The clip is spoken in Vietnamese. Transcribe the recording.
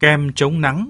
Kem chống nắng.